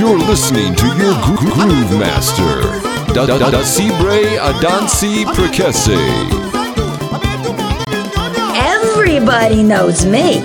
You're listening to your gro- groove master, Da Da Da da, Sibre Adansi Prekese. Everybody knows me.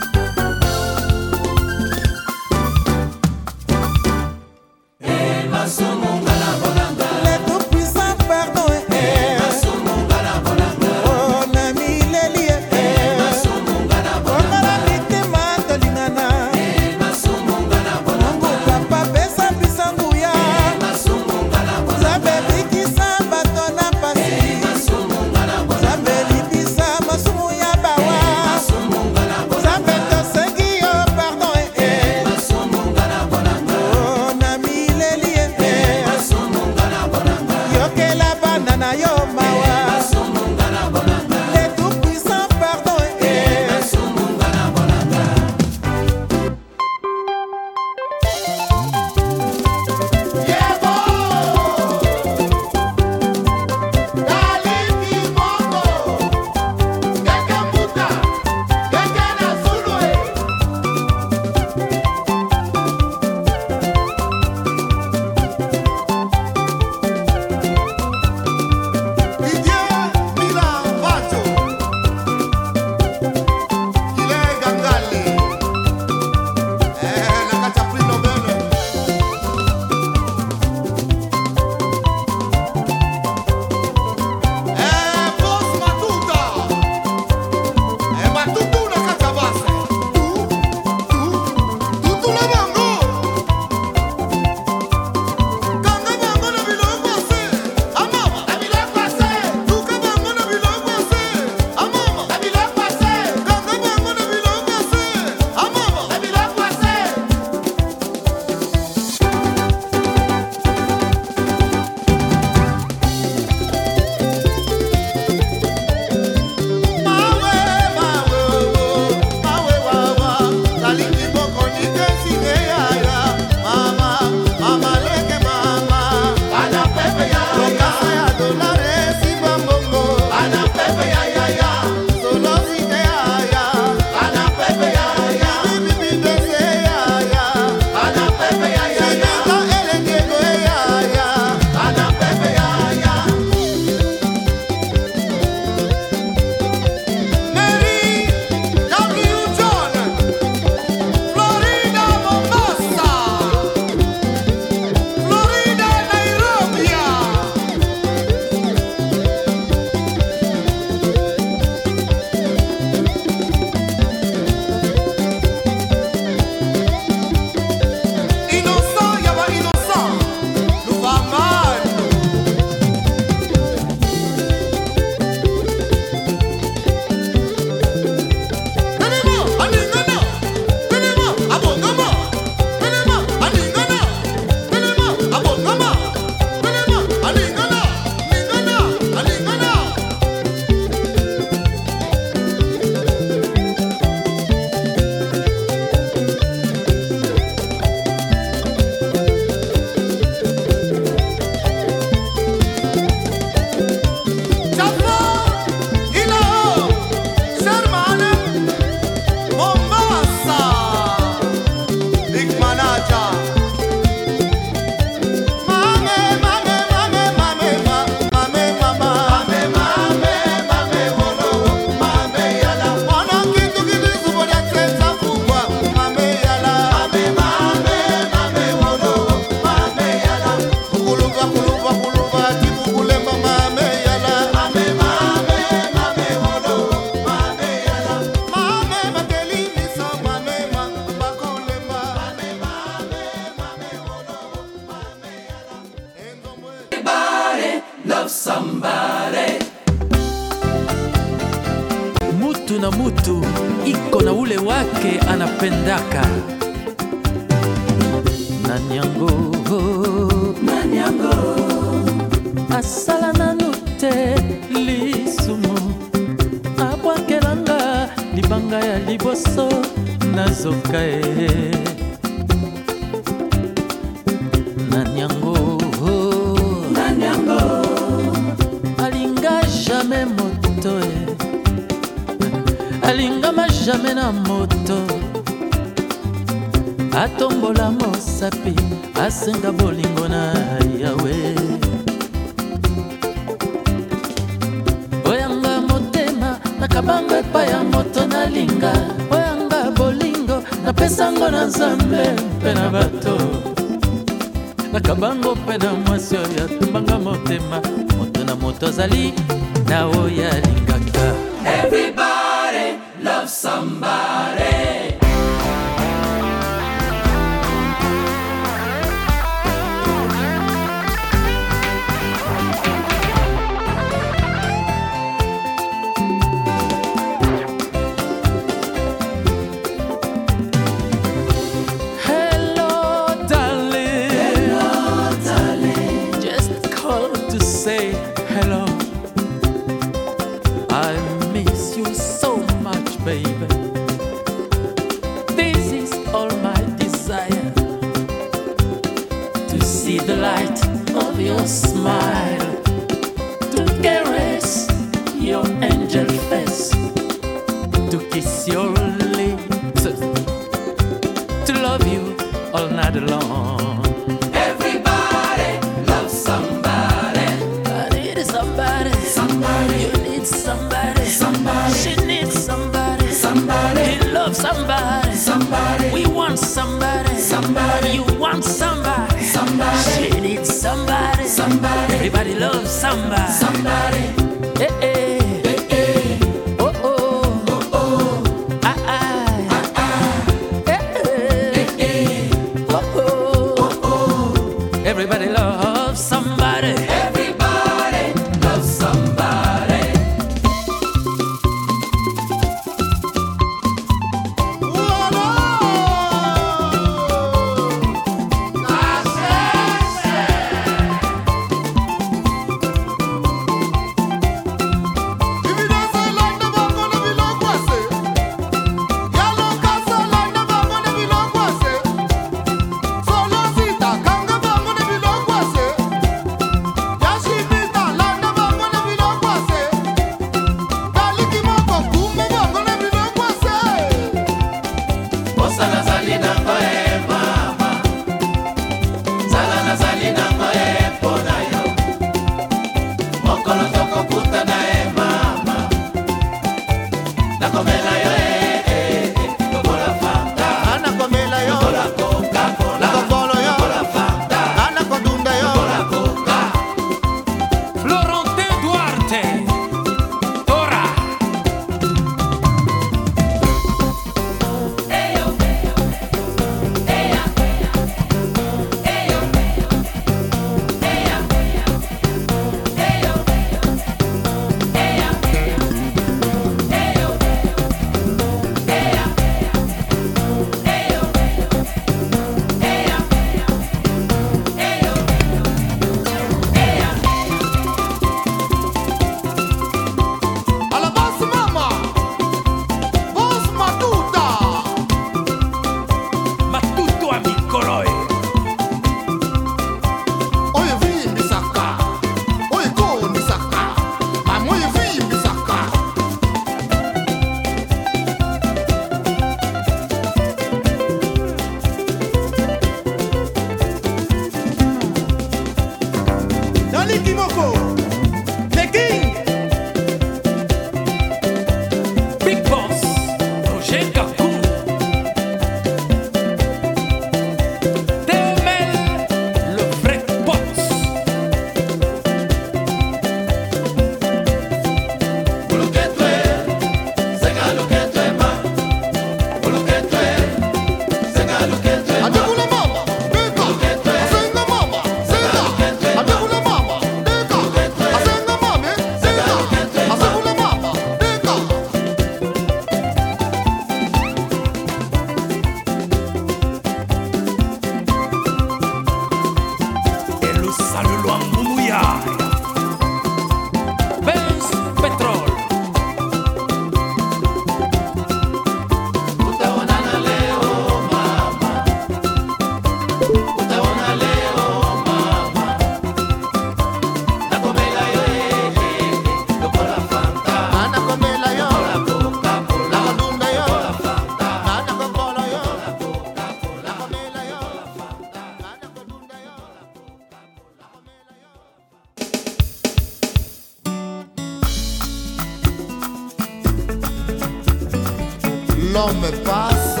l'homme passe,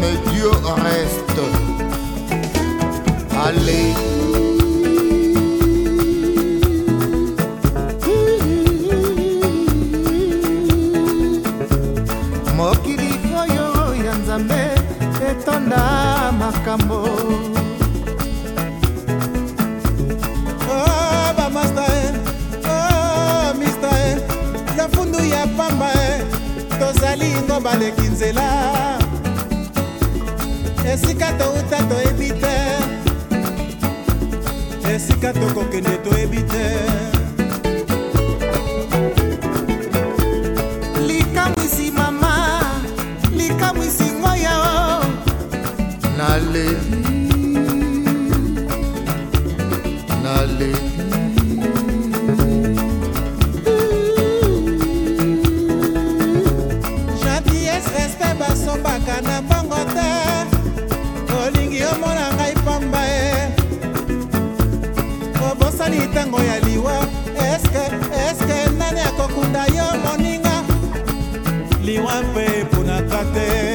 mais Dieu reste. Allez. mokili oyo ya nzambe etonda makambo baleki nzela esika touta toyebi te esika tokokende toyebi te likamwisi mama likamwisi ngoya o nalebi nalebi te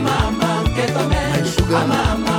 mama, que tome, my sugar, mama.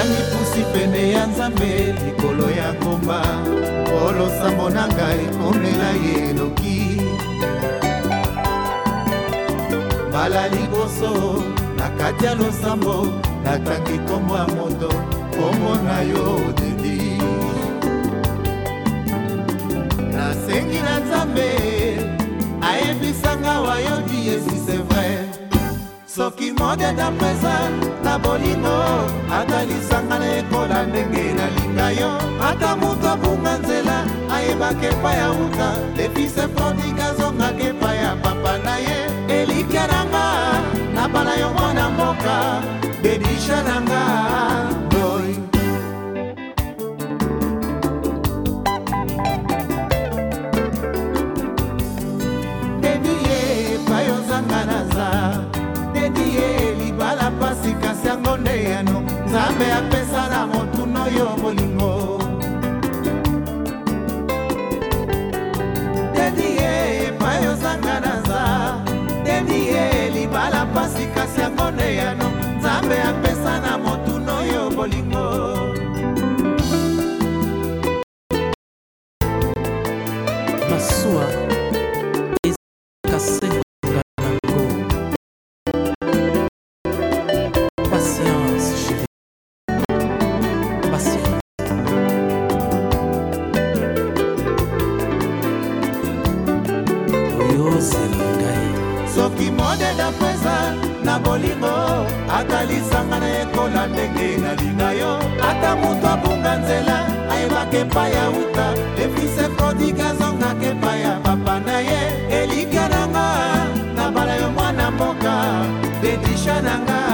na mipusi pene ya nzambe likolo ya ngomba olosambo na ngai omela ye eloki mbala liboso na kati ya losambo natangi kombo ya moto komona yo dedi nasengi na nzambe ayebisanga wayodi yesu se vrai soki modeda presa na bolingo ata lisanga na ekola ndenge nalinga yo ata moto abunga nzela ayebaka epai ya uta lefise frodika azongaka epai ya papa na ye elike nanga nabala yo mwana mboka dedisha nanga osela ngai soki modeda mpweza na bolingo akalisanga na ekola ndenge nalinga yo ata moto abunga nzela ayebaka epai ya uta efise prodike azongaka epai ya papa na ye elika nanga na bala yo mwana mboka dedisha nanga